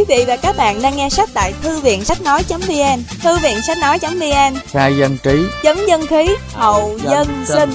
Quý vị và các bạn đang nghe sách tại thư viện sách nói.vn Thư viện sách nói.vn Khai dân trí. Chấm dân khí. Hậu dân sinh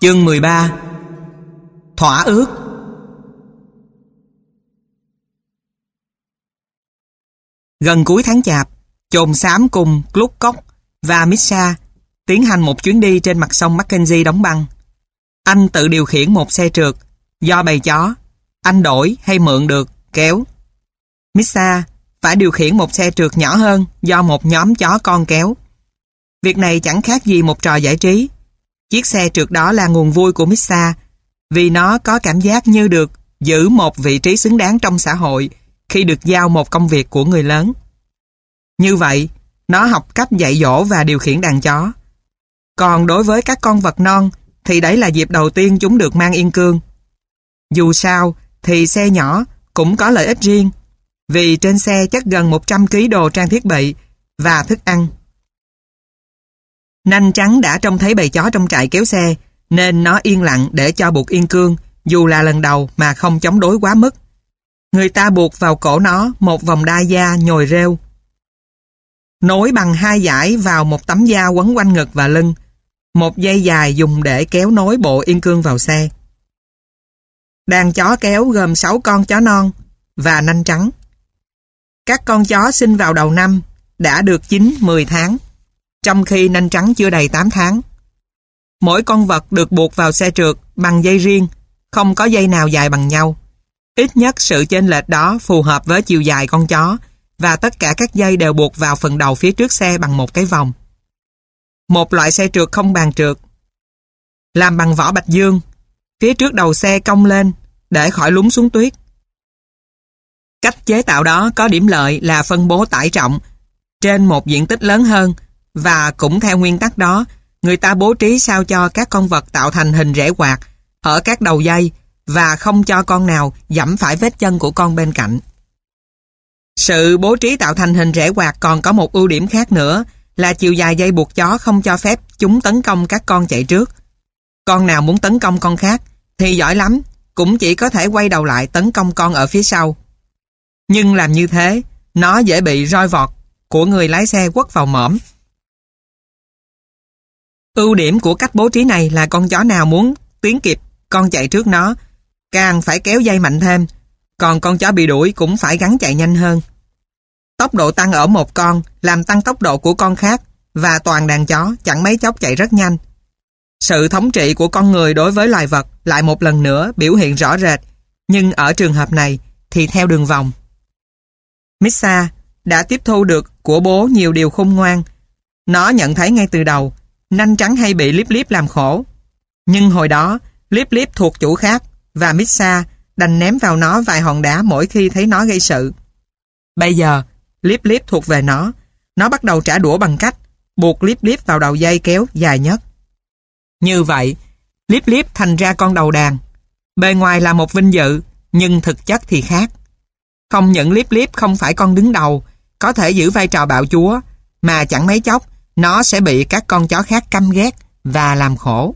Chương 13 Thỏa ước Gần cuối tháng chạp, chồn xám cùng Gluck Cốc và Missa tiến hành một chuyến đi trên mặt sông Mackenzie đóng băng. Anh tự điều khiển một xe trượt do bầy chó, anh đổi hay mượn được, kéo. Missa phải điều khiển một xe trượt nhỏ hơn do một nhóm chó con kéo. Việc này chẳng khác gì một trò giải trí Chiếc xe trượt đó là nguồn vui của Missa vì nó có cảm giác như được giữ một vị trí xứng đáng trong xã hội khi được giao một công việc của người lớn. Như vậy, nó học cách dạy dỗ và điều khiển đàn chó. Còn đối với các con vật non thì đấy là dịp đầu tiên chúng được mang yên cương. Dù sao thì xe nhỏ cũng có lợi ích riêng vì trên xe chất gần 100 kg đồ trang thiết bị và thức ăn. Nanh trắng đã trông thấy bầy chó trong trại kéo xe, nên nó yên lặng để cho buộc yên cương, dù là lần đầu mà không chống đối quá mức. Người ta buộc vào cổ nó một vòng đai da nhồi rêu. Nối bằng hai dải vào một tấm da quấn quanh ngực và lưng. Một dây dài dùng để kéo nối bộ yên cương vào xe. Đàn chó kéo gồm 6 con chó non và nanh trắng. Các con chó sinh vào đầu năm đã được 9-10 tháng trong khi nanh trắng chưa đầy 8 tháng. Mỗi con vật được buộc vào xe trượt bằng dây riêng, không có dây nào dài bằng nhau. Ít nhất sự chênh lệch đó phù hợp với chiều dài con chó và tất cả các dây đều buộc vào phần đầu phía trước xe bằng một cái vòng. Một loại xe trượt không bàn trượt làm bằng vỏ bạch dương phía trước đầu xe cong lên để khỏi lún xuống tuyết. Cách chế tạo đó có điểm lợi là phân bố tải trọng trên một diện tích lớn hơn và cũng theo nguyên tắc đó, người ta bố trí sao cho các con vật tạo thành hình rễ quạt ở các đầu dây và không cho con nào dẫm phải vết chân của con bên cạnh. Sự bố trí tạo thành hình rễ quạt còn có một ưu điểm khác nữa là chiều dài dây buộc chó không cho phép chúng tấn công các con chạy trước. Con nào muốn tấn công con khác thì giỏi lắm, cũng chỉ có thể quay đầu lại tấn công con ở phía sau. Nhưng làm như thế, nó dễ bị roi vọt của người lái xe quất vào mõm Ưu điểm của cách bố trí này là con chó nào muốn tiến kịp con chạy trước nó, càng phải kéo dây mạnh thêm, còn con chó bị đuổi cũng phải gắn chạy nhanh hơn. Tốc độ tăng ở một con làm tăng tốc độ của con khác và toàn đàn chó chẳng mấy chốc chạy rất nhanh. Sự thống trị của con người đối với loài vật lại một lần nữa biểu hiện rõ rệt, nhưng ở trường hợp này thì theo đường vòng. Missa đã tiếp thu được của bố nhiều điều khôn ngoan. Nó nhận thấy ngay từ đầu Nanh trắng hay bị liếp liếp làm khổ. Nhưng hồi đó, liếp liếp thuộc chủ khác và Missa đành ném vào nó vài hòn đá mỗi khi thấy nó gây sự. Bây giờ, liếp liếp thuộc về nó. Nó bắt đầu trả đũa bằng cách buộc liếp liếp vào đầu dây kéo dài nhất. Như vậy, liếp liếp thành ra con đầu đàn. Bề ngoài là một vinh dự, nhưng thực chất thì khác. Không những liếp liếp không phải con đứng đầu, có thể giữ vai trò bạo chúa, mà chẳng mấy chốc nó sẽ bị các con chó khác căm ghét và làm khổ.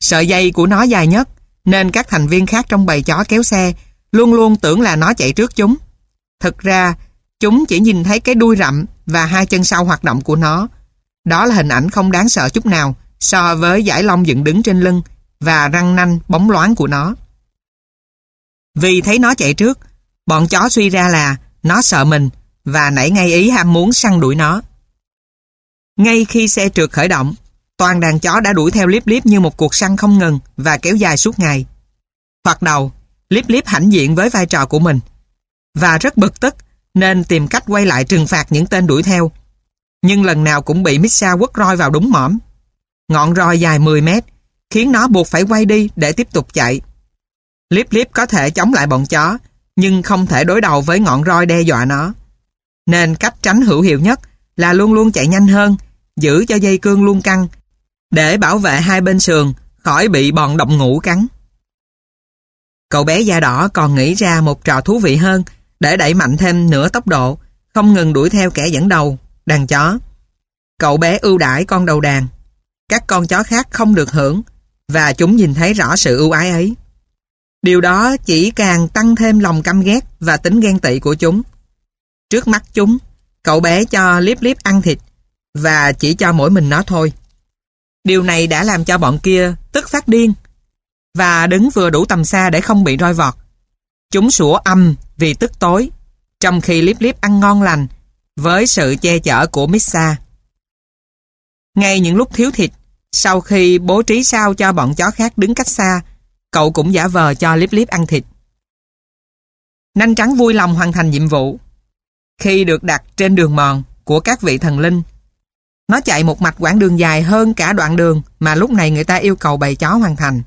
Sợi dây của nó dài nhất, nên các thành viên khác trong bầy chó kéo xe luôn luôn tưởng là nó chạy trước chúng. Thực ra, chúng chỉ nhìn thấy cái đuôi rậm và hai chân sau hoạt động của nó. Đó là hình ảnh không đáng sợ chút nào so với giải lông dựng đứng trên lưng và răng nanh bóng loáng của nó. Vì thấy nó chạy trước, bọn chó suy ra là nó sợ mình và nảy ngay ý ham muốn săn đuổi nó. Ngay khi xe trượt khởi động, toàn đàn chó đã đuổi theo Lip Lip như một cuộc săn không ngừng và kéo dài suốt ngày. Hoặc đầu, Lip Lip hãnh diện với vai trò của mình. và rất bực tức nên tìm cách quay lại trừng phạt những tên đuổi theo. Nhưng lần nào cũng bị Missa quất roi vào đúng mõm. Ngọn roi dài 10 mét khiến nó buộc phải quay đi để tiếp tục chạy. Lip Lip có thể chống lại bọn chó nhưng không thể đối đầu với ngọn roi đe dọa nó. Nên cách tránh hữu hiệu nhất là luôn luôn chạy nhanh hơn, giữ cho dây cương luôn căng để bảo vệ hai bên sườn khỏi bị bọn động ngủ cắn. Cậu bé da đỏ còn nghĩ ra một trò thú vị hơn để đẩy mạnh thêm nửa tốc độ, không ngừng đuổi theo kẻ dẫn đầu, đàn chó. Cậu bé ưu đãi con đầu đàn. Các con chó khác không được hưởng và chúng nhìn thấy rõ sự ưu ái ấy. Điều đó chỉ càng tăng thêm lòng căm ghét và tính ghen tị của chúng. Trước mắt chúng, cậu bé cho Liếp Liếp ăn thịt và chỉ cho mỗi mình nó thôi. Điều này đã làm cho bọn kia tức phát điên và đứng vừa đủ tầm xa để không bị roi vọt. Chúng sủa âm vì tức tối, trong khi Liếp Liếp ăn ngon lành với sự che chở của Missa. Ngay những lúc thiếu thịt, sau khi bố trí sao cho bọn chó khác đứng cách xa, cậu cũng giả vờ cho Liếp Liếp ăn thịt. Nanh trắng vui lòng hoàn thành nhiệm vụ. Khi được đặt trên đường mòn của các vị thần linh, nó chạy một mạch quãng đường dài hơn cả đoạn đường mà lúc này người ta yêu cầu bầy chó hoàn thành.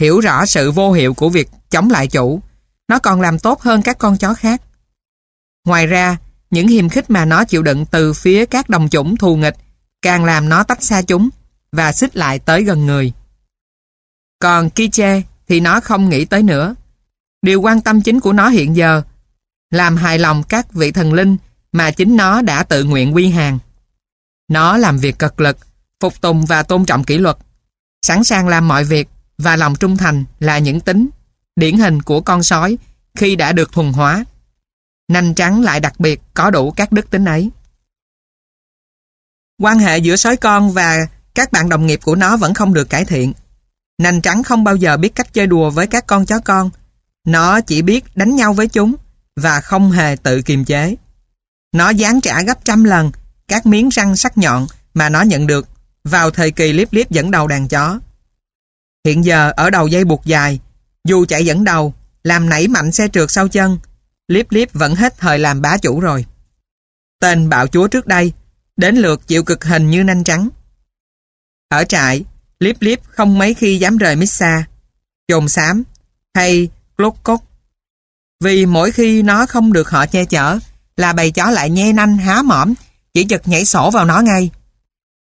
Hiểu rõ sự vô hiệu của việc chống lại chủ, nó còn làm tốt hơn các con chó khác. Ngoài ra, những hiềm khích mà nó chịu đựng từ phía các đồng chủng thù nghịch càng làm nó tách xa chúng và xích lại tới gần người. Còn Kiche thì nó không nghĩ tới nữa. Điều quan tâm chính của nó hiện giờ làm hài lòng các vị thần linh mà chính nó đã tự nguyện quy hàng. Nó làm việc cật lực, phục tùng và tôn trọng kỷ luật, sẵn sàng làm mọi việc và lòng trung thành là những tính điển hình của con sói khi đã được thuần hóa. Nanh trắng lại đặc biệt có đủ các đức tính ấy. Quan hệ giữa sói con và các bạn đồng nghiệp của nó vẫn không được cải thiện. Nành trắng không bao giờ biết cách chơi đùa với các con chó con. Nó chỉ biết đánh nhau với chúng và không hề tự kiềm chế. Nó gián trả gấp trăm lần các miếng răng sắc nhọn mà nó nhận được vào thời kỳ liếp liếp dẫn đầu đàn chó. Hiện giờ ở đầu dây buộc dài, dù chạy dẫn đầu, làm nảy mạnh xe trượt sau chân, liếp liếp vẫn hết thời làm bá chủ rồi. Tên bạo chúa trước đây, đến lượt chịu cực hình như nanh trắng. Ở trại, Liếp Liếp không mấy khi dám rời Missa, chồn xám hay clốt cốt. Vì mỗi khi nó không được họ che chở, là bầy chó lại nhe nanh há mỏm, chỉ giật nhảy sổ vào nó ngay.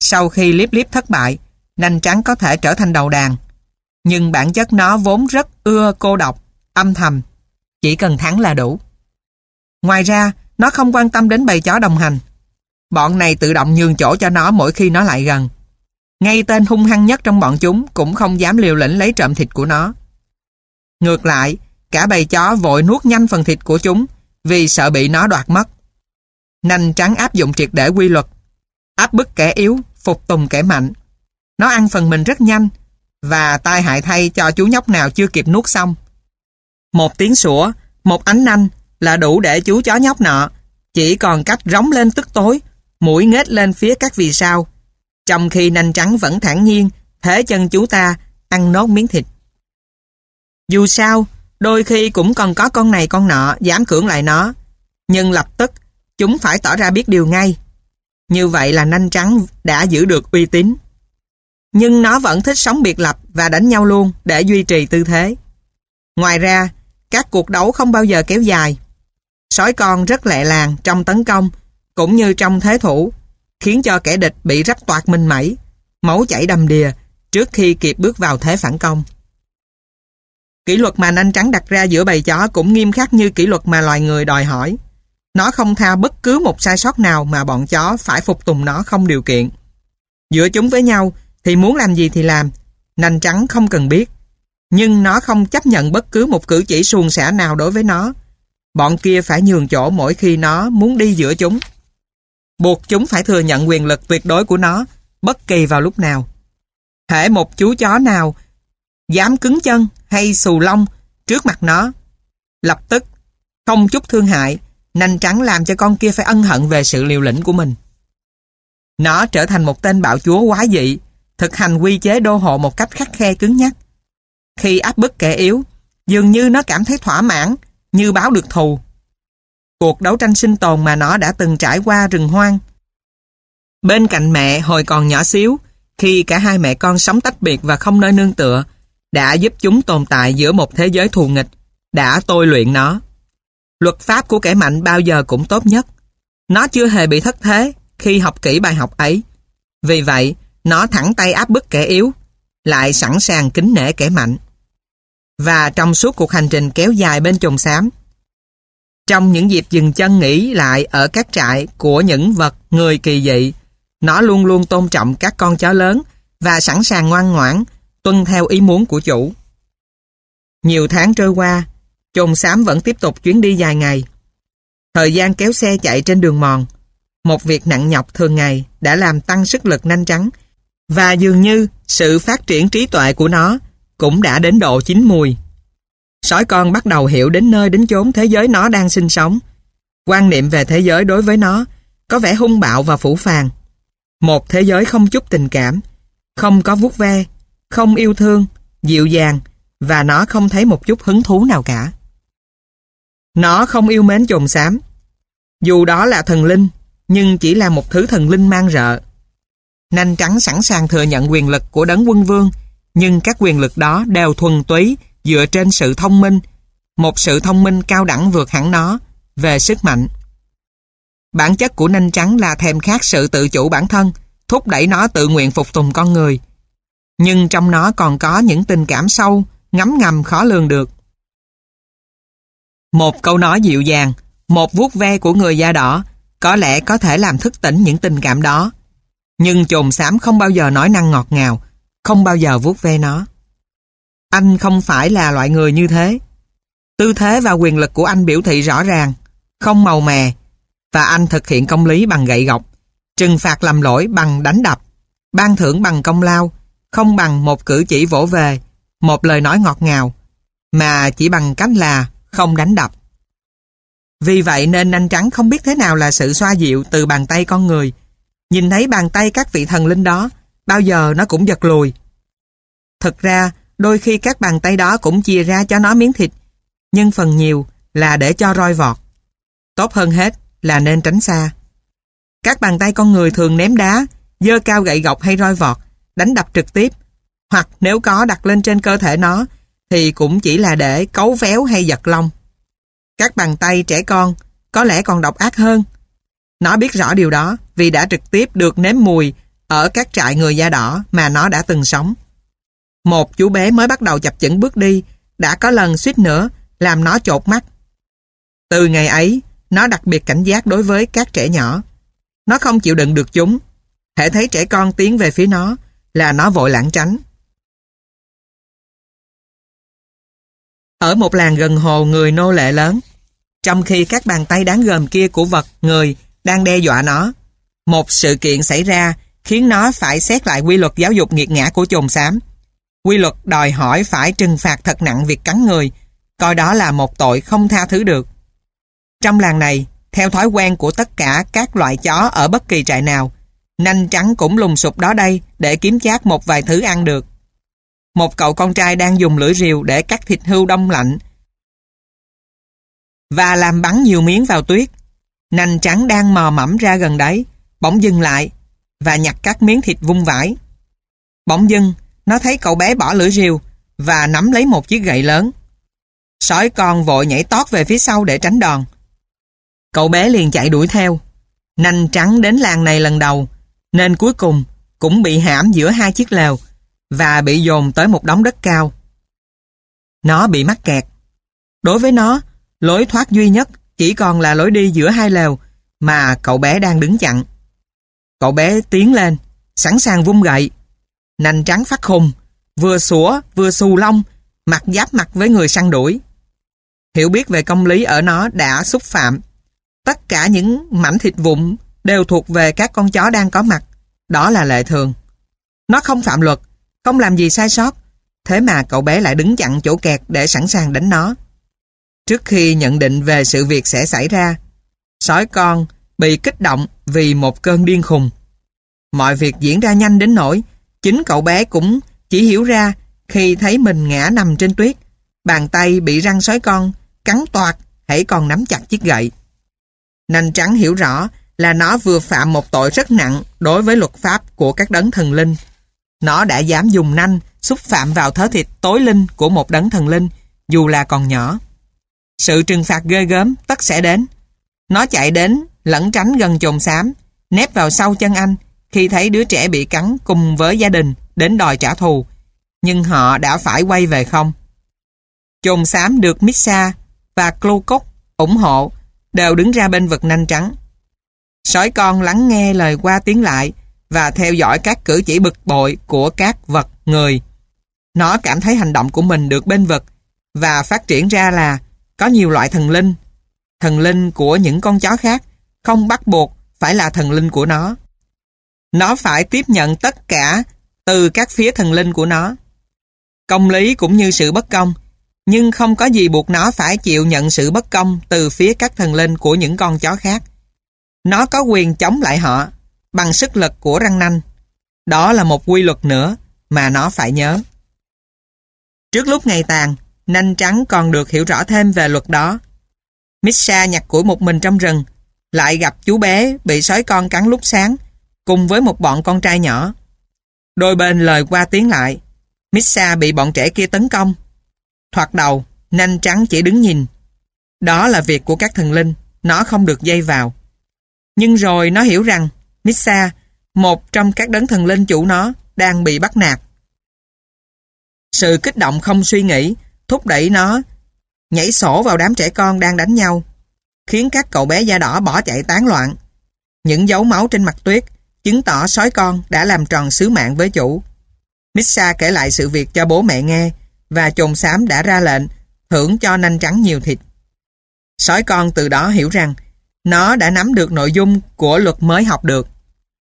Sau khi Liếp Liếp thất bại, nanh trắng có thể trở thành đầu đàn. Nhưng bản chất nó vốn rất ưa cô độc, âm thầm, chỉ cần thắng là đủ. Ngoài ra, nó không quan tâm đến bầy chó đồng hành. Bọn này tự động nhường chỗ cho nó mỗi khi nó lại gần. Ngay tên hung hăng nhất trong bọn chúng cũng không dám liều lĩnh lấy trộm thịt của nó. Ngược lại, cả bầy chó vội nuốt nhanh phần thịt của chúng vì sợ bị nó đoạt mất. Nành trắng áp dụng triệt để quy luật. Áp bức kẻ yếu, phục tùng kẻ mạnh. Nó ăn phần mình rất nhanh và tai hại thay cho chú nhóc nào chưa kịp nuốt xong. Một tiếng sủa, một ánh nanh là đủ để chú chó nhóc nọ chỉ còn cách rống lên tức tối, mũi nghết lên phía các vì sao trong khi nanh trắng vẫn thản nhiên, thế chân chú ta ăn nốt miếng thịt. Dù sao, đôi khi cũng còn có con này con nọ dám cưỡng lại nó, nhưng lập tức chúng phải tỏ ra biết điều ngay. Như vậy là nanh trắng đã giữ được uy tín. Nhưng nó vẫn thích sống biệt lập và đánh nhau luôn để duy trì tư thế. Ngoài ra, các cuộc đấu không bao giờ kéo dài. Sói con rất lẹ làng trong tấn công, cũng như trong thế thủ, khiến cho kẻ địch bị rách toạc minh mẩy, máu chảy đầm đìa trước khi kịp bước vào thế phản công. Kỷ luật mà nanh trắng đặt ra giữa bầy chó cũng nghiêm khắc như kỷ luật mà loài người đòi hỏi. Nó không tha bất cứ một sai sót nào mà bọn chó phải phục tùng nó không điều kiện. Giữa chúng với nhau thì muốn làm gì thì làm, nành trắng không cần biết. Nhưng nó không chấp nhận bất cứ một cử chỉ suôn sẻ nào đối với nó. Bọn kia phải nhường chỗ mỗi khi nó muốn đi giữa chúng buộc chúng phải thừa nhận quyền lực tuyệt đối của nó bất kỳ vào lúc nào. Thể một chú chó nào dám cứng chân hay xù lông trước mặt nó, lập tức không chút thương hại, nanh trắng làm cho con kia phải ân hận về sự liều lĩnh của mình. Nó trở thành một tên bạo chúa quá dị, thực hành quy chế đô hộ một cách khắc khe cứng nhắc. Khi áp bức kẻ yếu, dường như nó cảm thấy thỏa mãn như báo được thù. Cuộc đấu tranh sinh tồn mà nó đã từng trải qua rừng hoang. Bên cạnh mẹ hồi còn nhỏ xíu, khi cả hai mẹ con sống tách biệt và không nơi nương tựa, đã giúp chúng tồn tại giữa một thế giới thù nghịch, đã tôi luyện nó. Luật pháp của kẻ mạnh bao giờ cũng tốt nhất. Nó chưa hề bị thất thế khi học kỹ bài học ấy. Vì vậy, nó thẳng tay áp bức kẻ yếu, lại sẵn sàng kính nể kẻ mạnh. Và trong suốt cuộc hành trình kéo dài bên chồng xám, trong những dịp dừng chân nghỉ lại ở các trại của những vật người kỳ dị, nó luôn luôn tôn trọng các con chó lớn và sẵn sàng ngoan ngoãn, tuân theo ý muốn của chủ. Nhiều tháng trôi qua, chồn xám vẫn tiếp tục chuyến đi dài ngày. Thời gian kéo xe chạy trên đường mòn, một việc nặng nhọc thường ngày đã làm tăng sức lực nanh trắng và dường như sự phát triển trí tuệ của nó cũng đã đến độ chín mùi. Sói con bắt đầu hiểu đến nơi đến chốn thế giới nó đang sinh sống. Quan niệm về thế giới đối với nó có vẻ hung bạo và phủ phàng. Một thế giới không chút tình cảm, không có vuốt ve, không yêu thương, dịu dàng và nó không thấy một chút hứng thú nào cả. Nó không yêu mến chồn xám. Dù đó là thần linh, nhưng chỉ là một thứ thần linh mang rợ. Nanh trắng sẵn sàng thừa nhận quyền lực của đấng quân vương, nhưng các quyền lực đó đều thuần túy dựa trên sự thông minh, một sự thông minh cao đẳng vượt hẳn nó về sức mạnh. Bản chất của nanh trắng là thèm khát sự tự chủ bản thân, thúc đẩy nó tự nguyện phục tùng con người. Nhưng trong nó còn có những tình cảm sâu, ngấm ngầm khó lường được. Một câu nói dịu dàng, một vuốt ve của người da đỏ có lẽ có thể làm thức tỉnh những tình cảm đó. Nhưng chồn xám không bao giờ nói năng ngọt ngào, không bao giờ vuốt ve nó. Anh không phải là loại người như thế. Tư thế và quyền lực của anh biểu thị rõ ràng, không màu mè, và anh thực hiện công lý bằng gậy gộc, trừng phạt lầm lỗi bằng đánh đập, ban thưởng bằng công lao, không bằng một cử chỉ vỗ về, một lời nói ngọt ngào, mà chỉ bằng cách là không đánh đập. Vì vậy nên anh trắng không biết thế nào là sự xoa dịu từ bàn tay con người. Nhìn thấy bàn tay các vị thần linh đó, bao giờ nó cũng giật lùi. Thực ra, đôi khi các bàn tay đó cũng chia ra cho nó miếng thịt, nhưng phần nhiều là để cho roi vọt. Tốt hơn hết là nên tránh xa. Các bàn tay con người thường ném đá, dơ cao gậy gộc hay roi vọt, đánh đập trực tiếp, hoặc nếu có đặt lên trên cơ thể nó, thì cũng chỉ là để cấu véo hay giật lông. Các bàn tay trẻ con có lẽ còn độc ác hơn. Nó biết rõ điều đó vì đã trực tiếp được nếm mùi ở các trại người da đỏ mà nó đã từng sống. Một chú bé mới bắt đầu chập chững bước đi đã có lần suýt nữa làm nó chột mắt. Từ ngày ấy, nó đặc biệt cảnh giác đối với các trẻ nhỏ. Nó không chịu đựng được chúng. Hễ thấy trẻ con tiến về phía nó là nó vội lãng tránh. Ở một làng gần hồ người nô lệ lớn, trong khi các bàn tay đáng gờm kia của vật, người đang đe dọa nó, một sự kiện xảy ra khiến nó phải xét lại quy luật giáo dục nghiệt ngã của chồn xám. Quy luật đòi hỏi phải trừng phạt thật nặng việc cắn người, coi đó là một tội không tha thứ được. Trong làng này, theo thói quen của tất cả các loại chó ở bất kỳ trại nào, nanh trắng cũng lùng sụp đó đây để kiếm chát một vài thứ ăn được. Một cậu con trai đang dùng lưỡi rìu để cắt thịt hưu đông lạnh và làm bắn nhiều miếng vào tuyết. Nành trắng đang mò mẫm ra gần đấy, bỗng dừng lại và nhặt các miếng thịt vung vãi. Bỗng dưng, nó thấy cậu bé bỏ lưỡi rìu và nắm lấy một chiếc gậy lớn. Sói con vội nhảy tót về phía sau để tránh đòn. Cậu bé liền chạy đuổi theo. Nành trắng đến làng này lần đầu, nên cuối cùng cũng bị hãm giữa hai chiếc lều và bị dồn tới một đống đất cao. Nó bị mắc kẹt. Đối với nó, lối thoát duy nhất chỉ còn là lối đi giữa hai lều mà cậu bé đang đứng chặn. Cậu bé tiến lên, sẵn sàng vung gậy. Nành trắng phát khùng, vừa sủa vừa xù lông, mặt giáp mặt với người săn đuổi. Hiểu biết về công lý ở nó đã xúc phạm. Tất cả những mảnh thịt vụn đều thuộc về các con chó đang có mặt. Đó là lệ thường. Nó không phạm luật, không làm gì sai sót. Thế mà cậu bé lại đứng chặn chỗ kẹt để sẵn sàng đánh nó. Trước khi nhận định về sự việc sẽ xảy ra, sói con bị kích động vì một cơn điên khùng. Mọi việc diễn ra nhanh đến nỗi chính cậu bé cũng chỉ hiểu ra khi thấy mình ngã nằm trên tuyết, bàn tay bị răng sói con cắn toạc, hãy còn nắm chặt chiếc gậy. Nành trắng hiểu rõ là nó vừa phạm một tội rất nặng đối với luật pháp của các đấng thần linh. Nó đã dám dùng nanh xúc phạm vào thớ thịt tối linh của một đấng thần linh, dù là còn nhỏ. Sự trừng phạt ghê gớm tất sẽ đến. Nó chạy đến, lẫn tránh gần chồn xám, nép vào sau chân anh khi thấy đứa trẻ bị cắn cùng với gia đình đến đòi trả thù. Nhưng họ đã phải quay về không. Chồn xám được Missa và Clocok ủng hộ đều đứng ra bên vực nanh trắng. Sói con lắng nghe lời qua tiếng lại và theo dõi các cử chỉ bực bội của các vật người. Nó cảm thấy hành động của mình được bên vực và phát triển ra là có nhiều loại thần linh. Thần linh của những con chó khác không bắt buộc phải là thần linh của nó. Nó phải tiếp nhận tất cả từ các phía thần linh của nó. Công lý cũng như sự bất công, nhưng không có gì buộc nó phải chịu nhận sự bất công từ phía các thần linh của những con chó khác. Nó có quyền chống lại họ bằng sức lực của răng nanh. Đó là một quy luật nữa mà nó phải nhớ. Trước lúc ngày tàn, nanh trắng còn được hiểu rõ thêm về luật đó. Misha nhặt củi một mình trong rừng, lại gặp chú bé bị sói con cắn lúc sáng, cùng với một bọn con trai nhỏ. Đôi bên lời qua tiếng lại, Misha bị bọn trẻ kia tấn công. Thoạt đầu, nanh trắng chỉ đứng nhìn. Đó là việc của các thần linh, nó không được dây vào. Nhưng rồi nó hiểu rằng Missa, một trong các đấng thần linh chủ nó, đang bị bắt nạt. Sự kích động không suy nghĩ, thúc đẩy nó, nhảy sổ vào đám trẻ con đang đánh nhau, khiến các cậu bé da đỏ bỏ chạy tán loạn. Những dấu máu trên mặt tuyết chứng tỏ sói con đã làm tròn sứ mạng với chủ. Missa kể lại sự việc cho bố mẹ nghe và chồn xám đã ra lệnh thưởng cho nanh trắng nhiều thịt. Sói con từ đó hiểu rằng nó đã nắm được nội dung của luật mới học được.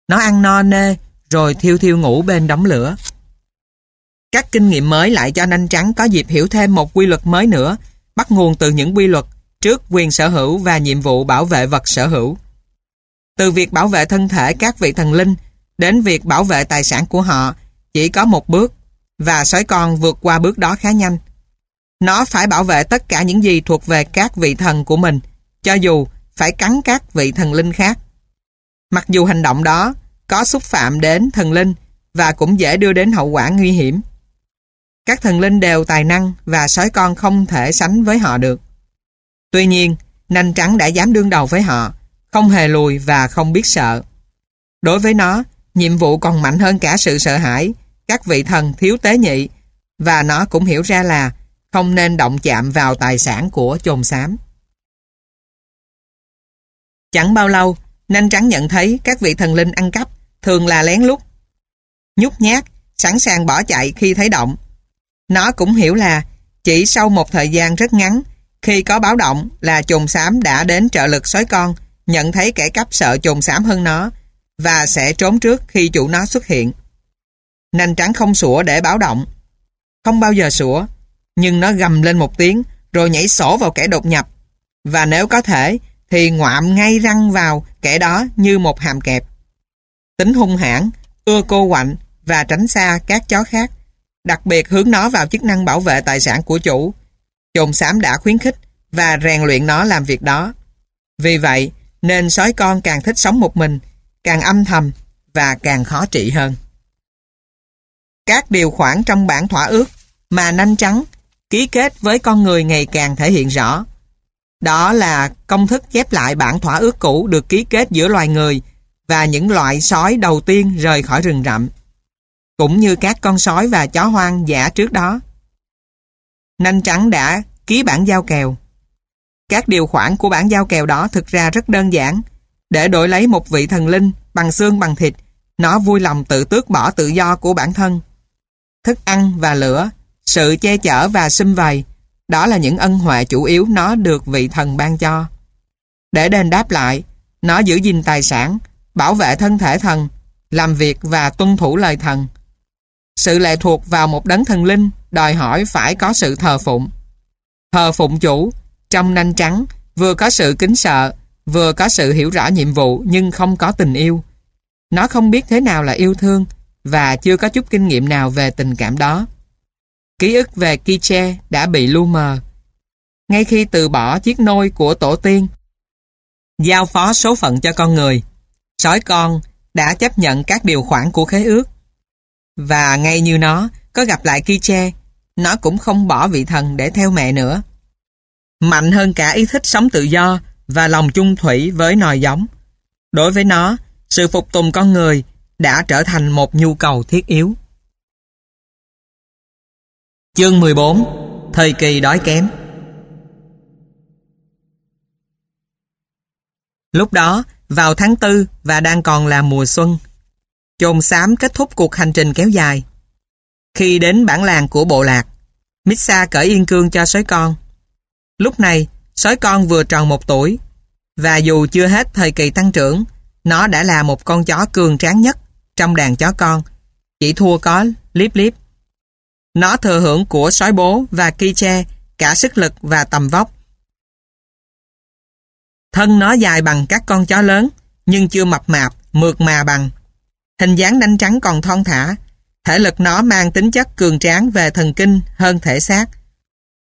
Nó ăn no nê rồi thiêu thiêu ngủ bên đống lửa. Các kinh nghiệm mới lại cho nanh trắng có dịp hiểu thêm một quy luật mới nữa, bắt nguồn từ những quy luật trước quyền sở hữu và nhiệm vụ bảo vệ vật sở hữu. Từ việc bảo vệ thân thể các vị thần linh đến việc bảo vệ tài sản của họ chỉ có một bước và sói con vượt qua bước đó khá nhanh. Nó phải bảo vệ tất cả những gì thuộc về các vị thần của mình, cho dù phải cắn các vị thần linh khác. Mặc dù hành động đó có xúc phạm đến thần linh và cũng dễ đưa đến hậu quả nguy hiểm. Các thần linh đều tài năng và sói con không thể sánh với họ được. Tuy nhiên, nanh trắng đã dám đương đầu với họ, không hề lùi và không biết sợ. Đối với nó, nhiệm vụ còn mạnh hơn cả sự sợ hãi, các vị thần thiếu tế nhị, và nó cũng hiểu ra là không nên động chạm vào tài sản của chồn xám. Chẳng bao lâu, Nanh Trắng nhận thấy các vị thần linh ăn cắp thường là lén lút, nhút nhát, sẵn sàng bỏ chạy khi thấy động. Nó cũng hiểu là chỉ sau một thời gian rất ngắn, khi có báo động là chồn xám đã đến trợ lực sói con, nhận thấy kẻ cắp sợ chồn xám hơn nó và sẽ trốn trước khi chủ nó xuất hiện. Nanh trắng không sủa để báo động. Không bao giờ sủa, nhưng nó gầm lên một tiếng rồi nhảy sổ vào kẻ đột nhập. Và nếu có thể, thì ngoạm ngay răng vào kẻ đó như một hàm kẹp. Tính hung hãn, ưa cô quạnh và tránh xa các chó khác, đặc biệt hướng nó vào chức năng bảo vệ tài sản của chủ. Chồn xám đã khuyến khích và rèn luyện nó làm việc đó. Vì vậy, nên sói con càng thích sống một mình, càng âm thầm và càng khó trị hơn. Các điều khoản trong bản thỏa ước mà nanh trắng ký kết với con người ngày càng thể hiện rõ. Đó là công thức chép lại bản thỏa ước cũ được ký kết giữa loài người và những loại sói đầu tiên rời khỏi rừng rậm, cũng như các con sói và chó hoang giả trước đó. Nanh trắng đã ký bản giao kèo. Các điều khoản của bản giao kèo đó thực ra rất đơn giản. Để đổi lấy một vị thần linh bằng xương bằng thịt, nó vui lòng tự tước bỏ tự do của bản thân. Thức ăn và lửa, sự che chở và xâm vầy, đó là những ân huệ chủ yếu nó được vị thần ban cho. Để đền đáp lại, nó giữ gìn tài sản, bảo vệ thân thể thần, làm việc và tuân thủ lời thần. Sự lệ thuộc vào một đấng thần linh đòi hỏi phải có sự thờ phụng. Thờ phụng chủ, trong nanh trắng, vừa có sự kính sợ, vừa có sự hiểu rõ nhiệm vụ nhưng không có tình yêu. Nó không biết thế nào là yêu thương và chưa có chút kinh nghiệm nào về tình cảm đó. Ký ức về Kiche đã bị lu mờ. ngay khi từ bỏ chiếc nôi của tổ tiên, giao phó số phận cho con người. Sói con đã chấp nhận các điều khoản của khế ước. Và ngay như nó, có gặp lại Kiche, nó cũng không bỏ vị thần để theo mẹ nữa. Mạnh hơn cả ý thích sống tự do và lòng chung thủy với nòi giống. Đối với nó, sự phục tùng con người đã trở thành một nhu cầu thiết yếu. Chương 14 Thời kỳ đói kém Lúc đó, vào tháng tư và đang còn là mùa xuân, chồn xám kết thúc cuộc hành trình kéo dài. Khi đến bản làng của bộ lạc, Mitsa cởi yên cương cho sói con. Lúc này, sói con vừa tròn một tuổi, và dù chưa hết thời kỳ tăng trưởng, nó đã là một con chó cường tráng nhất trong đàn chó con, chỉ thua có liếp liếp. Nó thừa hưởng của sói bố và Kiche cả sức lực và tầm vóc. Thân nó dài bằng các con chó lớn, nhưng chưa mập mạp, mượt mà bằng. Hình dáng nanh trắng còn thon thả, thể lực nó mang tính chất cường tráng về thần kinh hơn thể xác.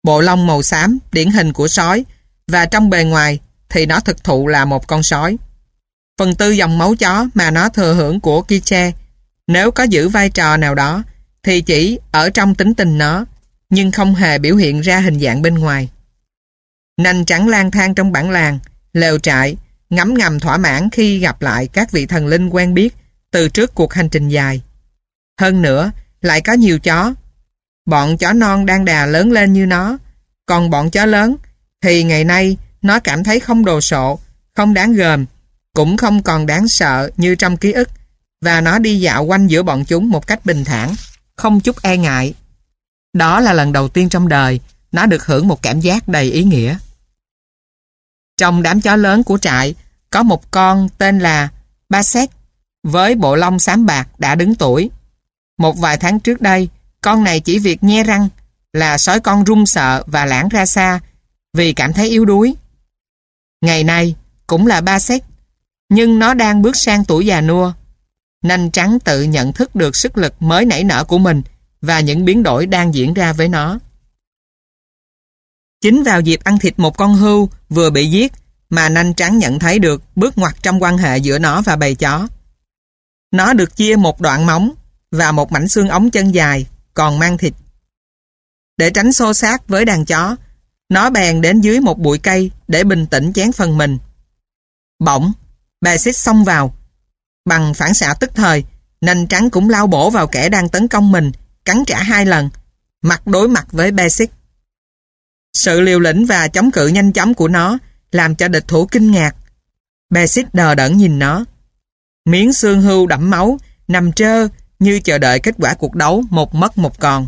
Bộ lông màu xám, điển hình của sói, và trong bề ngoài thì nó thực thụ là một con sói. Phần tư dòng máu chó mà nó thừa hưởng của Kiche, nếu có giữ vai trò nào đó, thì chỉ ở trong tính tình nó, nhưng không hề biểu hiện ra hình dạng bên ngoài. Nành trắng lang thang trong bản làng, lều trại, ngắm ngầm thỏa mãn khi gặp lại các vị thần linh quen biết từ trước cuộc hành trình dài. Hơn nữa, lại có nhiều chó. Bọn chó non đang đà lớn lên như nó, còn bọn chó lớn thì ngày nay nó cảm thấy không đồ sộ, không đáng gờm, cũng không còn đáng sợ như trong ký ức và nó đi dạo quanh giữa bọn chúng một cách bình thản, không chút e ngại. Đó là lần đầu tiên trong đời nó được hưởng một cảm giác đầy ý nghĩa. Trong đám chó lớn của trại có một con tên là Basset với bộ lông xám bạc đã đứng tuổi. Một vài tháng trước đây, con này chỉ việc nhe răng là sói con run sợ và lãng ra xa vì cảm thấy yếu đuối. Ngày nay cũng là Basset nhưng nó đang bước sang tuổi già nua. Nanh trắng tự nhận thức được sức lực mới nảy nở của mình và những biến đổi đang diễn ra với nó. Chính vào dịp ăn thịt một con hưu vừa bị giết mà nanh trắng nhận thấy được bước ngoặt trong quan hệ giữa nó và bầy chó. Nó được chia một đoạn móng và một mảnh xương ống chân dài còn mang thịt. Để tránh xô xát với đàn chó, nó bèn đến dưới một bụi cây để bình tĩnh chén phần mình. Bỗng, bà xích xông vào. Bằng phản xạ tức thời, nành trắng cũng lao bổ vào kẻ đang tấn công mình, cắn trả hai lần, mặt đối mặt với Basic. Sự liều lĩnh và chống cự nhanh chóng của nó làm cho địch thủ kinh ngạc. Basic đờ đẫn nhìn nó. Miếng xương hưu đẫm máu, nằm trơ như chờ đợi kết quả cuộc đấu một mất một còn.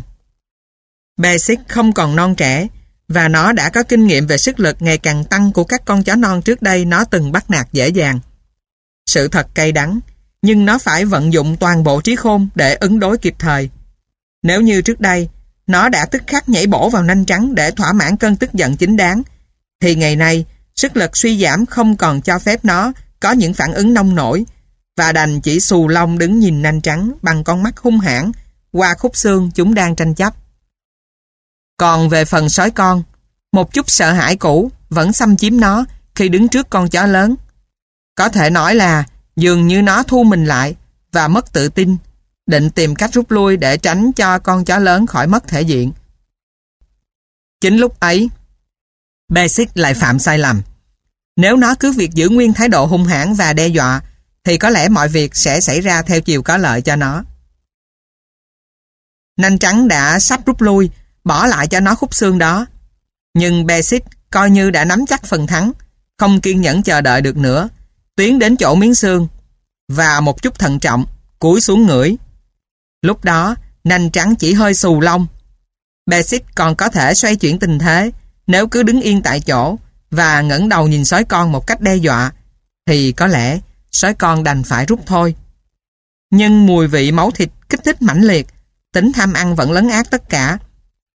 Basic không còn non trẻ và nó đã có kinh nghiệm về sức lực ngày càng tăng của các con chó non trước đây nó từng bắt nạt dễ dàng. Sự thật cay đắng, nhưng nó phải vận dụng toàn bộ trí khôn để ứng đối kịp thời. Nếu như trước đây, nó đã tức khắc nhảy bổ vào nanh trắng để thỏa mãn cơn tức giận chính đáng, thì ngày nay, sức lực suy giảm không còn cho phép nó có những phản ứng nông nổi, và đành chỉ xù lông đứng nhìn nanh trắng bằng con mắt hung hãn qua khúc xương chúng đang tranh chấp. Còn về phần sói con, một chút sợ hãi cũ vẫn xâm chiếm nó khi đứng trước con chó lớn. Có thể nói là dường như nó thu mình lại và mất tự tin, định tìm cách rút lui để tránh cho con chó lớn khỏi mất thể diện. Chính lúc ấy, Basic lại phạm sai lầm. Nếu nó cứ việc giữ nguyên thái độ hung hãn và đe dọa, thì có lẽ mọi việc sẽ xảy ra theo chiều có lợi cho nó. Nanh trắng đã sắp rút lui, bỏ lại cho nó khúc xương đó. Nhưng Basic coi như đã nắm chắc phần thắng, không kiên nhẫn chờ đợi được nữa, tiến đến chỗ miếng xương và một chút thận trọng, cúi xuống ngửi. Lúc đó, nanh trắng chỉ hơi xù lông. Basic còn có thể xoay chuyển tình thế nếu cứ đứng yên tại chỗ và ngẩng đầu nhìn sói con một cách đe dọa thì có lẽ sói con đành phải rút thôi. Nhưng mùi vị máu thịt kích thích mãnh liệt tính tham ăn vẫn lấn át tất cả.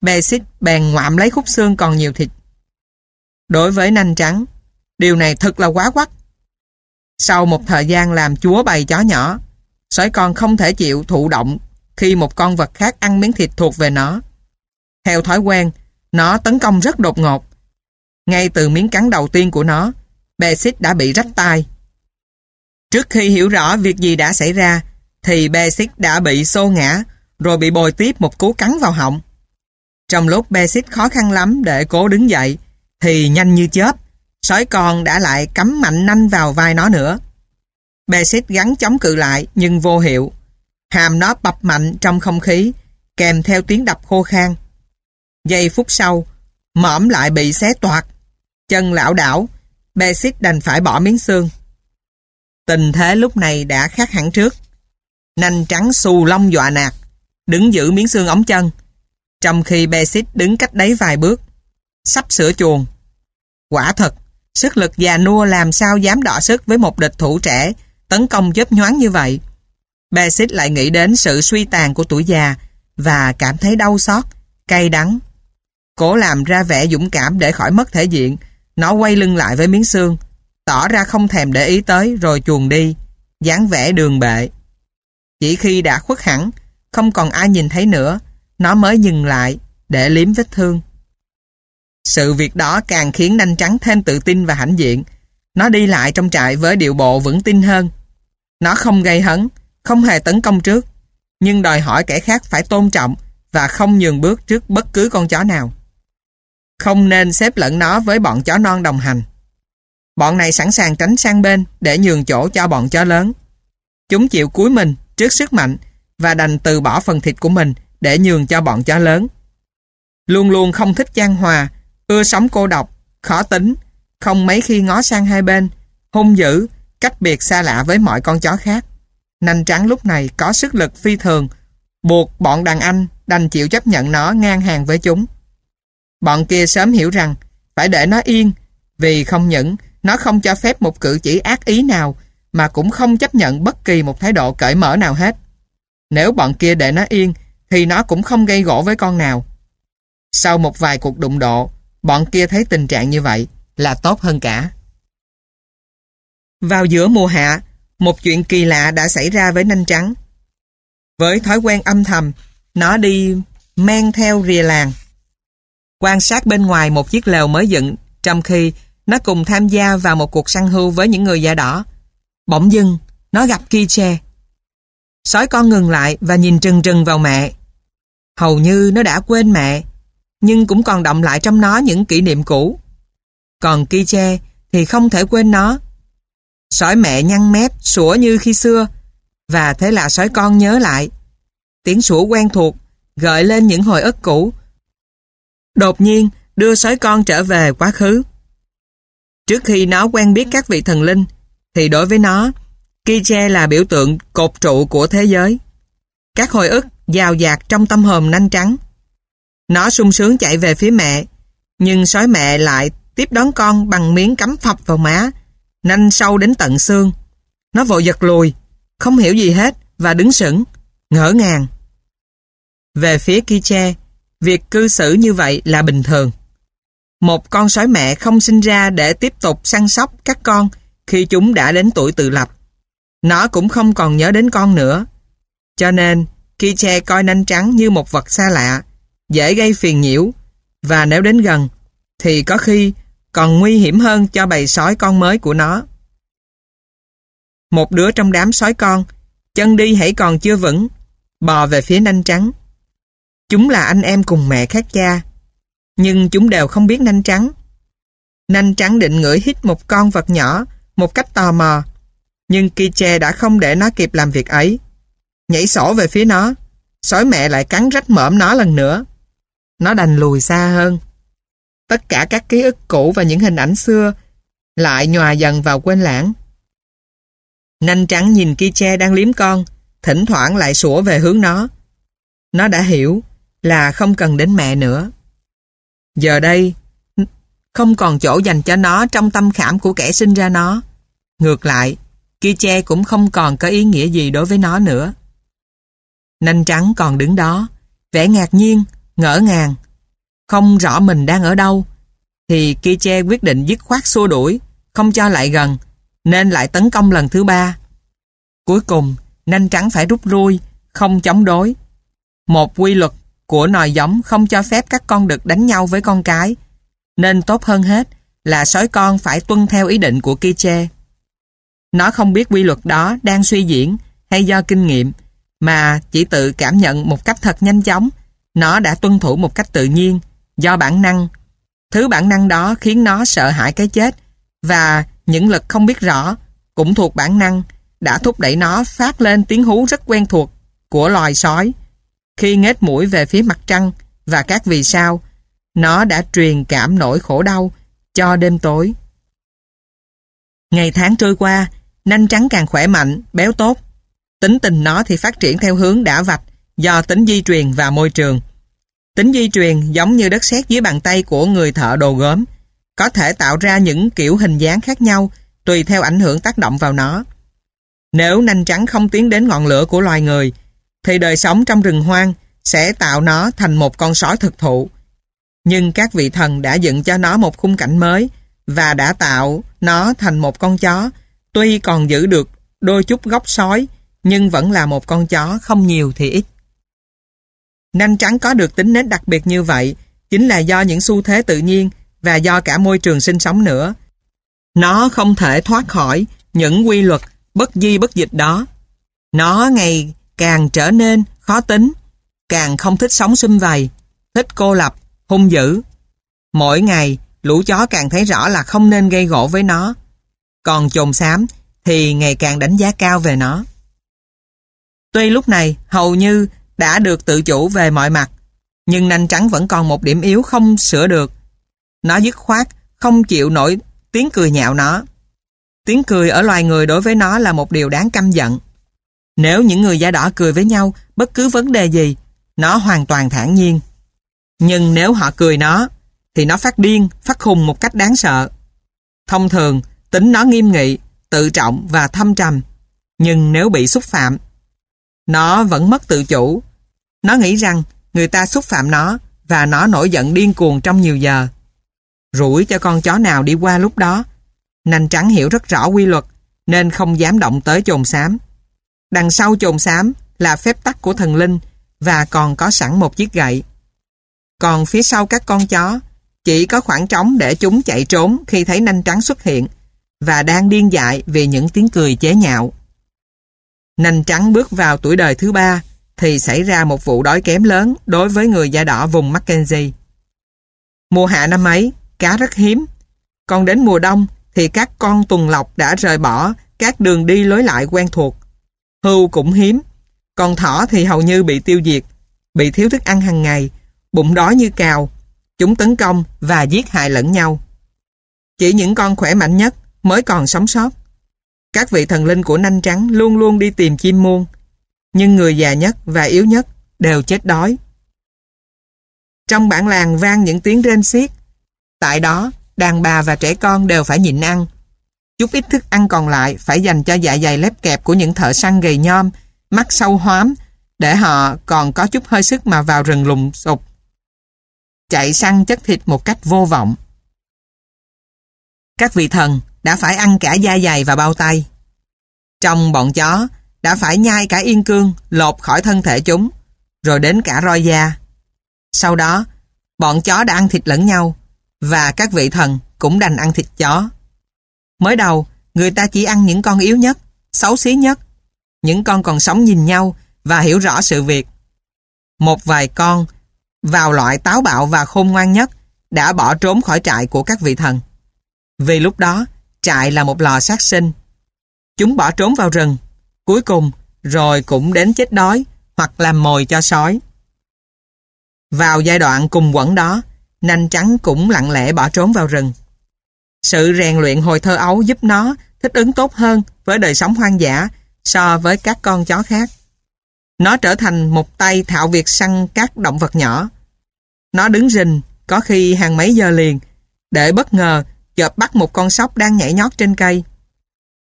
Basic bèn ngoạm lấy khúc xương còn nhiều thịt. Đối với nanh trắng, điều này thật là quá quắc. Sau một thời gian làm chúa bầy chó nhỏ, sói con không thể chịu thụ động khi một con vật khác ăn miếng thịt thuộc về nó. Theo thói quen, nó tấn công rất đột ngột Ngay từ miếng cắn đầu tiên của nó, Basic đã bị rách tay. Trước khi hiểu rõ việc gì đã xảy ra, thì Basic đã bị xô ngã, rồi bị bồi tiếp một cú cắn vào họng. Trong lúc Basic khó khăn lắm để cố đứng dậy, thì nhanh như chớp, sói con đã lại cắm mạnh nanh vào vai nó nữa. Basic gắn chống cự lại nhưng vô hiệu. Hàm nó bập mạnh trong không khí, kèm theo tiếng đập khô khan. Giây phút sau, mõm lại bị xé toạc. Chân lão đảo, Basic đành phải bỏ miếng xương. Tình thế lúc này đã khác hẳn trước. Nanh trắng xù lông dọa nạt, đứng giữ miếng xương ống chân, trong khi Basic đứng cách đấy vài bước, sắp sửa chuồng. Quả thật, sức lực già nua làm sao dám đọ sức với một địch thủ trẻ, tấn công chớp nhoáng như vậy. Basic lại nghĩ đến sự suy tàn của tuổi già và cảm thấy đau xót, cay đắng. Cố làm ra vẻ dũng cảm để khỏi mất thể diện, nó quay lưng lại với miếng xương, tỏ ra không thèm để ý tới rồi chuồn đi, dáng vẻ đường bệ. Chỉ khi đã khuất hẳn, không còn ai nhìn thấy nữa, nó mới dừng lại để liếm vết thương. Sự việc đó càng khiến nanh trắng thêm tự tin và hãnh diện. Nó đi lại trong trại với điệu bộ vững tin hơn. Nó không gây hấn, không hề tấn công trước, nhưng đòi hỏi kẻ khác phải tôn trọng và không nhường bước trước bất cứ con chó nào. Không nên xếp lẫn nó với bọn chó non đồng hành. Bọn này sẵn sàng tránh sang bên để nhường chỗ cho bọn chó lớn. Chúng chịu cúi mình trước sức mạnh và đành từ bỏ phần thịt của mình để nhường cho bọn chó lớn. Luôn luôn không thích trang hòa, ưa sống cô độc, khó tính, không mấy khi ngó sang hai bên, hung dữ, cách biệt xa lạ với mọi con chó khác. Nanh trắng lúc này có sức lực phi thường, buộc bọn đàn anh đành chịu chấp nhận nó ngang hàng với chúng. Bọn kia sớm hiểu rằng phải để nó yên, vì không những nó không cho phép một cử chỉ ác ý nào mà cũng không chấp nhận bất kỳ một thái độ cởi mở nào hết. Nếu bọn kia để nó yên thì nó cũng không gây gỗ với con nào. Sau một vài cuộc đụng độ, bọn kia thấy tình trạng như vậy là tốt hơn cả. Vào giữa mùa hạ, một chuyện kỳ lạ đã xảy ra với nanh trắng. Với thói quen âm thầm, nó đi men theo rìa làng. Quan sát bên ngoài một chiếc lều mới dựng, trong khi nó cùng tham gia vào một cuộc săn hưu với những người da đỏ. Bỗng dưng, nó gặp Kiche. Sói con ngừng lại và nhìn trừng trừng vào mẹ. Hầu như nó đã quên mẹ, nhưng cũng còn động lại trong nó những kỷ niệm cũ. Còn Kiche thì không thể quên nó. Sói mẹ nhăn mép, sủa như khi xưa, và thế là sói con nhớ lại. Tiếng sủa quen thuộc, gợi lên những hồi ức cũ. Đột nhiên, đưa sói con trở về quá khứ. Trước khi nó quen biết các vị thần linh, thì đối với nó, Kiche là biểu tượng cột trụ của thế giới. Các hồi ức dào dạt trong tâm hồn nanh trắng. Nó sung sướng chạy về phía mẹ, nhưng sói mẹ lại tiếp đón con bằng miếng cắm phập vào má, nanh sâu đến tận xương. Nó vội giật lùi, không hiểu gì hết và đứng sững, ngỡ ngàng. Về phía Kiche, việc cư xử như vậy là bình thường. Một con sói mẹ không sinh ra để tiếp tục săn sóc các con khi chúng đã đến tuổi tự lập. Nó cũng không còn nhớ đến con nữa. Cho nên, Kiche coi nanh trắng như một vật xa lạ, dễ gây phiền nhiễu, và nếu đến gần, thì có khi còn nguy hiểm hơn cho bầy sói con mới của nó. Một đứa trong đám sói con, chân đi hãy còn chưa vững, bò về phía nanh trắng. Chúng là anh em cùng mẹ khác cha, nhưng chúng đều không biết nanh trắng. Nanh trắng định ngửi hít một con vật nhỏ một cách tò mò, nhưng Kiche đã không để nó kịp làm việc ấy. Nhảy sổ về phía nó, sói mẹ lại cắn rách mõm nó lần nữa. Nó đành lùi xa hơn. Tất cả các ký ức cũ và những hình ảnh xưa lại nhòa dần vào quên lãng. Nanh trắng nhìn Kiche đang liếm con, thỉnh thoảng lại sủa về hướng nó. Nó đã hiểu là không cần đến mẹ nữa. Giờ đây, không còn chỗ dành cho nó trong tâm khảm của kẻ sinh ra nó. Ngược lại, Kiche cũng không còn có ý nghĩa gì đối với nó nữa. Nanh trắng còn đứng đó, vẻ ngạc nhiên, ngỡ ngàng. Không rõ mình đang ở đâu, thì Kiche quyết định dứt khoát xua đuổi, không cho lại gần, nên lại tấn công lần thứ ba. Cuối cùng, nanh trắng phải rút lui, không chống đối. Một quy luật của nòi giống không cho phép các con đực đánh nhau với con cái, nên tốt hơn hết là sói con phải tuân theo ý định của Kiche. Nó không biết quy luật đó đang suy diễn hay do kinh nghiệm, mà chỉ tự cảm nhận một cách thật nhanh chóng. Nó đã tuân thủ một cách tự nhiên, do bản năng. Thứ bản năng đó khiến nó sợ hãi cái chết, và những lực không biết rõ, cũng thuộc bản năng, đã thúc đẩy nó phát lên tiếng hú rất quen thuộc của loài sói. Khi nghết mũi về phía mặt trăng và các vì sao, nó đã truyền cảm nỗi khổ đau cho đêm tối. Ngày tháng trôi qua, nanh trắng càng khỏe mạnh, béo tốt. Tính tình nó thì phát triển theo hướng đã vạch do tính di truyền và môi trường. Tính di truyền giống như đất sét dưới bàn tay của người thợ đồ gốm, có thể tạo ra những kiểu hình dáng khác nhau tùy theo ảnh hưởng tác động vào nó. Nếu nanh trắng không tiến đến ngọn lửa của loài người, thì đời sống trong rừng hoang sẽ tạo nó thành một con sói thực thụ. Nhưng các vị thần đã dựng cho nó một khung cảnh mới và đã tạo nó thành một con chó, tuy còn giữ được đôi chút góc sói, nhưng vẫn là một con chó không nhiều thì ít. Nanh trắng có được tính nết đặc biệt như vậy chính là do những xu thế tự nhiên và do cả môi trường sinh sống nữa. Nó không thể thoát khỏi những quy luật bất di bất dịch đó. Nó ngày càng trở nên khó tính, càng không thích sống xung vầy, thích cô lập, hung dữ. Mỗi ngày, lũ chó càng thấy rõ là không nên gây gỗ với nó. Còn chồn xám thì ngày càng đánh giá cao về nó. Tuy lúc này hầu như đã được tự chủ về mọi mặt, nhưng nanh trắng vẫn còn một điểm yếu không sửa được. Nó dứt khoát, không chịu nổi tiếng cười nhạo nó. Tiếng cười ở loài người đối với nó là một điều đáng căm giận. Nếu những người da đỏ cười với nhau bất cứ vấn đề gì, nó hoàn toàn thản nhiên. Nhưng nếu họ cười nó, thì nó phát điên, phát khùng một cách đáng sợ. Thông thường, tính nó nghiêm nghị, tự trọng và thâm trầm. Nhưng nếu bị xúc phạm, nó vẫn mất tự chủ. Nó nghĩ rằng người ta xúc phạm nó và nó nổi giận điên cuồng trong nhiều giờ. Rủi cho con chó nào đi qua lúc đó. Nành trắng hiểu rất rõ quy luật, nên không dám động tới chồn xám. Đằng sau chồn xám là phép tắc của thần linh và còn có sẵn một chiếc gậy. Còn phía sau các con chó, chỉ có khoảng trống để chúng chạy trốn khi thấy nanh trắng xuất hiện và đang điên dại vì những tiếng cười chế nhạo. Nanh trắng bước vào tuổi đời thứ ba thì xảy ra một vụ đói kém lớn đối với người da đỏ vùng Mackenzie. Mùa hạ năm ấy, cá rất hiếm. Còn đến mùa đông thì các con tuần lộc đã rời bỏ các đường đi lối lại quen thuộc. Hưu cũng hiếm, còn thỏ thì hầu như bị tiêu diệt, bị thiếu thức ăn hàng ngày, bụng đói như cào. Chúng tấn công và giết hại lẫn nhau. Chỉ những con khỏe mạnh nhất mới còn sống sót. Các vị thần linh của nanh trắng luôn luôn đi tìm chim muôn, nhưng người già nhất và yếu nhất đều chết đói. Trong bản làng vang những tiếng rên xiết. Tại đó, đàn bà và trẻ con đều phải nhịn ăn. Chút ít thức ăn còn lại phải dành cho dạ dày lép kẹp của những thợ săn gầy nhom, mắt sâu hoám, để họ còn có chút hơi sức mà vào rừng lùng sục. Chạy săn chất thịt một cách vô vọng. Các vị thần đã phải ăn cả da dày và bao tay. Trong bọn chó đã phải nhai cả yên cương lột khỏi thân thể chúng, rồi đến cả roi da. Sau đó, bọn chó đã ăn thịt lẫn nhau, và các vị thần cũng đành ăn thịt chó. Mới đầu, người ta chỉ ăn những con yếu nhất, xấu xí nhất, những con còn sống nhìn nhau và hiểu rõ sự việc. Một vài con, vào loại táo bạo và khôn ngoan nhất, đã bỏ trốn khỏi trại của các vị thần. Vì lúc đó, trại là một lò sát sinh. Chúng bỏ trốn vào rừng, cuối cùng rồi cũng đến chết đói hoặc làm mồi cho sói. Vào giai đoạn cùng quẩn đó, nanh trắng cũng lặng lẽ bỏ trốn vào rừng. Sự rèn luyện hồi thơ ấu giúp nó thích ứng tốt hơn với đời sống hoang dã so với các con chó khác. Nó trở thành một tay thạo việc săn các động vật nhỏ. Nó đứng rình, có khi hàng mấy giờ liền, để bất ngờ chợp bắt một con sóc đang nhảy nhót trên cây.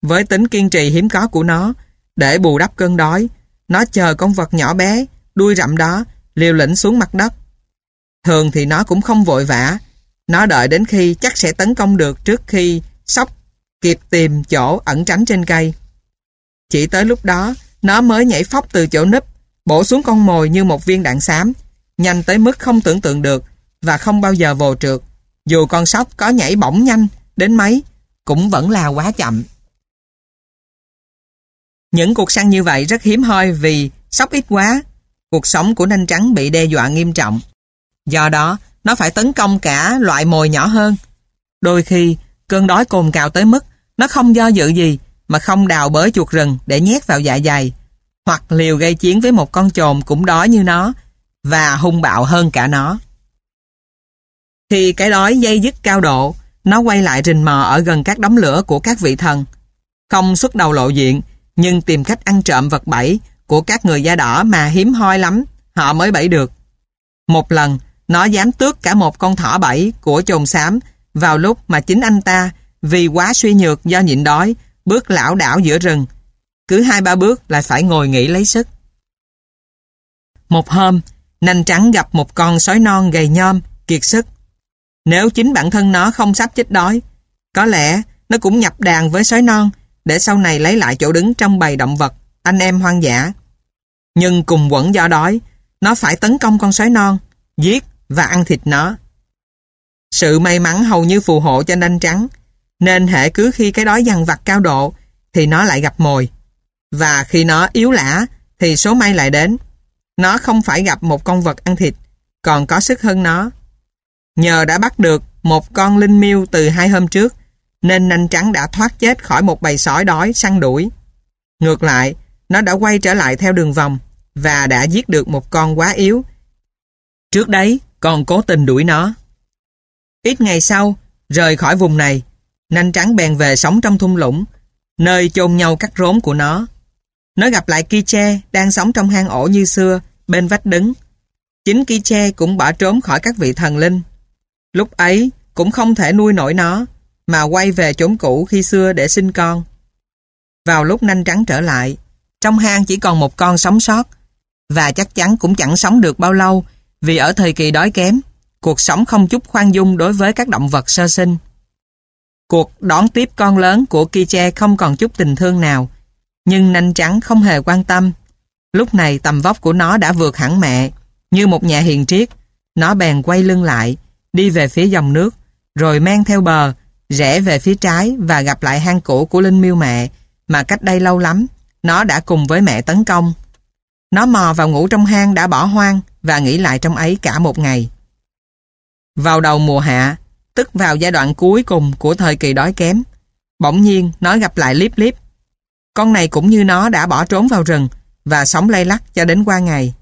Với tính kiên trì hiếm có của nó, để bù đắp cơn đói, nó chờ con vật nhỏ bé, đuôi rậm đó, liều lĩnh xuống mặt đất. Thường thì nó cũng không vội vã, nó đợi đến khi chắc sẽ tấn công được trước khi sóc kịp tìm chỗ ẩn tránh trên cây. Chỉ tới lúc đó, nó mới nhảy phóc từ chỗ nấp, bổ xuống con mồi như một viên đạn xám, nhanh tới mức không tưởng tượng được và không bao giờ vồ trượt. dù con sóc có nhảy bổng nhanh đến mấy, cũng vẫn là quá chậm. Những cuộc săn như vậy rất hiếm hoi vì sóc ít quá, cuộc sống của nanh trắng bị đe dọa nghiêm trọng. Do đó, nó phải tấn công cả loại mồi nhỏ hơn. Đôi khi, cơn đói cồn cào tới mức nó không do dự gì mà không đào bới chuột rừng để nhét vào dạ dày, hoặc liều gây chiến với một con trồn cũng đói như nó và hung bạo hơn cả nó. Khi cái đói dây dứt cao độ, nó quay lại rình mò ở gần các đống lửa của các vị thần. Không xuất đầu lộ diện, nhưng tìm cách ăn trộm vật bẫy của các người da đỏ mà hiếm hoi lắm, họ mới bẫy được. Một lần, nó dám tước cả một con thỏ bẫy của chồn xám vào lúc mà chính anh ta, vì quá suy nhược do nhịn đói, bước lão đảo giữa rừng. Cứ hai ba bước lại phải ngồi nghỉ lấy sức. Một hôm, nành trắng gặp một con sói non gầy nhom, kiệt sức. Nếu chính bản thân nó không sắp chết đói, có lẽ nó cũng nhập đàn với sói non để sau này lấy lại chỗ đứng trong bầy động vật, anh em hoang dã. Nhưng cùng quẩn do đói, nó phải tấn công con sói non, giết và ăn thịt nó. Sự may mắn hầu như phù hộ cho nanh trắng, nên hệ cứ khi cái đói dằn vặt cao độ thì nó lại gặp mồi. Và khi nó yếu lã thì số may lại đến. Nó không phải gặp một con vật ăn thịt, còn có sức hơn nó. Nhờ đã bắt được một con linh miêu từ hai hôm trước, nên nanh trắng đã thoát chết khỏi một bầy sói đói săn đuổi. Ngược lại, nó đã quay trở lại theo đường vòng và đã giết được một con quá yếu. Trước đấy, còn cố tình đuổi nó. Ít ngày sau, rời khỏi vùng này, nanh trắng bèn về sống trong thung lũng, nơi chôn nhau cắt rốn của nó. Nó gặp lại Kiche đang sống trong hang ổ như xưa, bên vách đứng. Chính Kiche cũng bỏ trốn khỏi các vị thần linh. Lúc ấy cũng không thể nuôi nổi nó, mà quay về chốn cũ khi xưa để sinh con. Vào lúc nanh trắng trở lại, trong hang chỉ còn một con sống sót, và chắc chắn cũng chẳng sống được bao lâu vì ở thời kỳ đói kém, cuộc sống không chút khoan dung đối với các động vật sơ sinh. Cuộc đón tiếp con lớn của Kiche không còn chút tình thương nào, nhưng nanh trắng không hề quan tâm. Lúc này tầm vóc của nó đã vượt hẳn mẹ, như một nhà hiền triết. Nó bèn quay lưng lại, đi về phía dòng nước, rồi men theo bờ, rẽ về phía trái và gặp lại hang cũ của Linh Miêu mẹ mà cách đây lâu lắm, nó đã cùng với mẹ tấn công. Nó mò vào ngủ trong hang đã bỏ hoang và nghỉ lại trong ấy cả một ngày. Vào đầu mùa hạ, tức vào giai đoạn cuối cùng của thời kỳ đói kém, bỗng nhiên nó gặp lại Liếp Liếp. Con này cũng như nó đã bỏ trốn vào rừng và sống lay lắc cho đến qua ngày.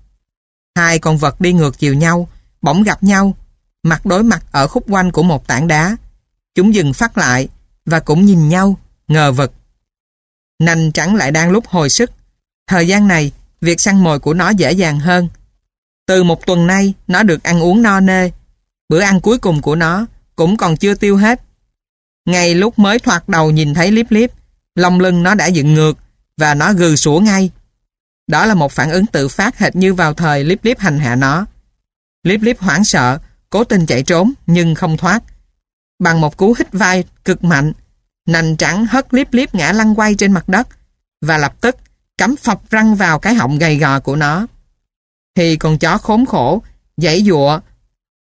Hai con vật đi ngược chiều nhau, bỗng gặp nhau, mặt đối mặt ở khúc quanh của một tảng đá. Chúng dừng phát lại và cũng nhìn nhau, ngờ vực. Nành trắng lại đang lúc hồi sức. Thời gian này, việc săn mồi của nó dễ dàng hơn. Từ một tuần nay, nó được ăn uống no nê. Bữa ăn cuối cùng của nó cũng còn chưa tiêu hết. Ngay lúc mới thoạt đầu nhìn thấy liếp liếp, lòng lưng nó đã dựng ngược và nó gừ sủa ngay. Đó là một phản ứng tự phát hệt như vào thời liếp liếp hành hạ nó. Liếp liếp hoảng sợ, cố tình chạy trốn nhưng không thoát. Bằng một cú hít vai cực mạnh, nành trắng hất liếp liếp ngã lăn quay trên mặt đất và lập tức cắm phập răng vào cái họng gầy gò của nó. Thì con chó khốn khổ, dãy dụa,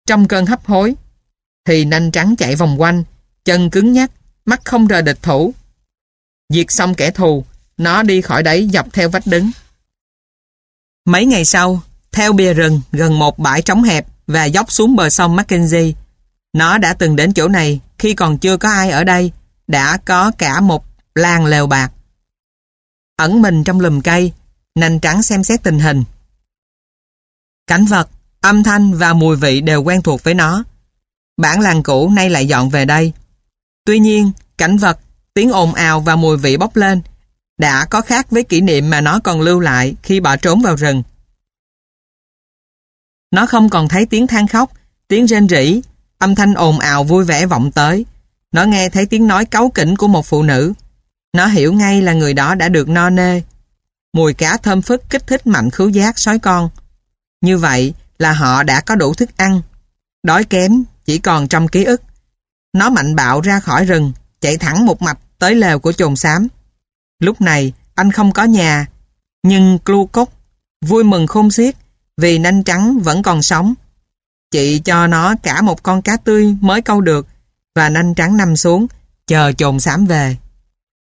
trong cơn hấp hối. Thì nanh trắng chạy vòng quanh, chân cứng nhắc, mắt không rời địch thủ. Diệt xong kẻ thù, nó đi khỏi đấy dọc theo vách đứng. Mấy ngày sau, theo bìa rừng gần một bãi trống hẹp và dốc xuống bờ sông Mackenzie, nó đã từng đến chỗ này khi còn chưa có ai ở đây, đã có cả một làng lều bạc. Ẩn mình trong lùm cây, nành trắng xem xét tình hình. Cảnh vật, âm thanh và mùi vị đều quen thuộc với nó. Bản làng cũ nay lại dọn về đây. Tuy nhiên, cảnh vật, tiếng ồn ào và mùi vị bốc lên đã có khác với kỷ niệm mà nó còn lưu lại khi bỏ trốn vào rừng. Nó không còn thấy tiếng than khóc, tiếng rên rỉ, âm thanh ồn ào vui vẻ vọng tới. Nó nghe thấy tiếng nói cáu kỉnh của một phụ nữ. Nó hiểu ngay là người đó đã được no nê. Mùi cá thơm phức kích thích mạnh khứu giác sói con. Như vậy là họ đã có đủ thức ăn. Đói kém chỉ còn trong ký ức. Nó mạnh bạo ra khỏi rừng, chạy thẳng một mạch tới lều của chồn xám. Lúc này, anh không có nhà, nhưng Clu Cốc vui mừng khôn xiết vì nanh trắng vẫn còn sống. Chị cho nó cả một con cá tươi mới câu được và nanh trắng nằm xuống, chờ chồn xám về.